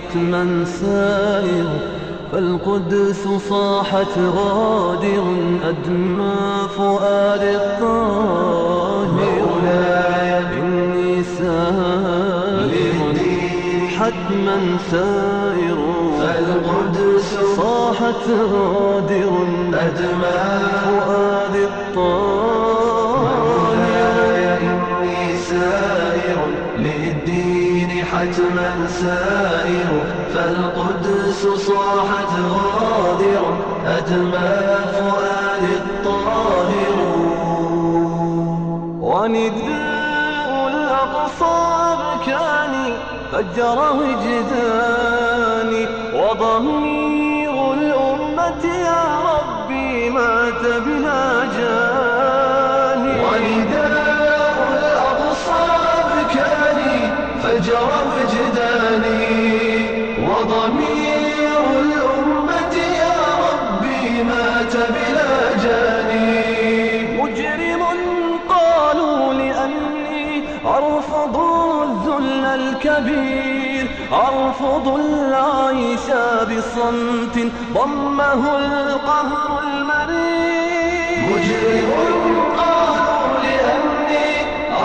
حتما سائر فالقدس صاحت غادر أدمى فؤاد الطاهر. مولاي إني سائر حتما سائر. فالقدس صاحت غادر أدمى حتما سائر فالقدس صاحت غادر أدمى فؤاد الطاهر. ونداء الأقصى بكاني فجر وجداني وضمير الأمة يا ربي مات بلا أرفض الذل الكبير أرفض العيش بصمت ضمه القهر المرير. مجرم قالوا لأني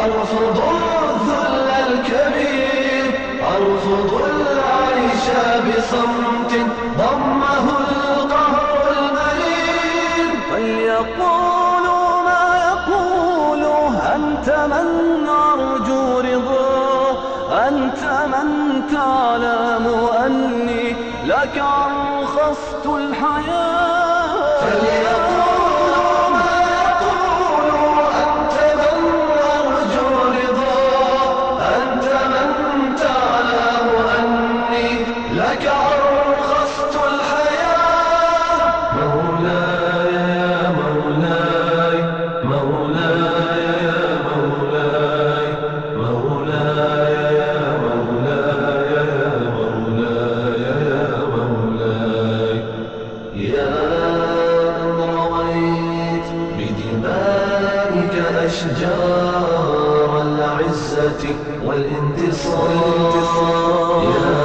أرفض الذل الكبير أرفض العيش بصمت ضمه القهر المرير. فليقولوا ما يقولوا أنت من أرجو أنت من تعلم أني لك أرخصت الحياة. أشجار العزة والانتصار يا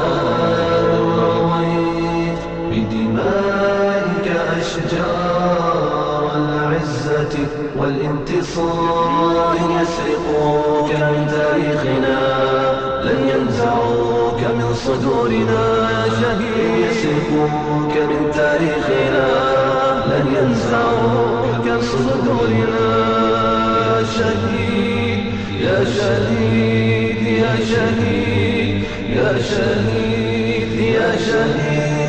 رويت. بدمائك أشجار العزة والانتصار يسرقوك من تاريخنا. لن ينزعوك من صدورنا. شهيد يسرقوك من تاريخنا. لن ينزعوك من صدورنا. شهيد يا شهيد يا شهيد يا شهيد يا شهيد.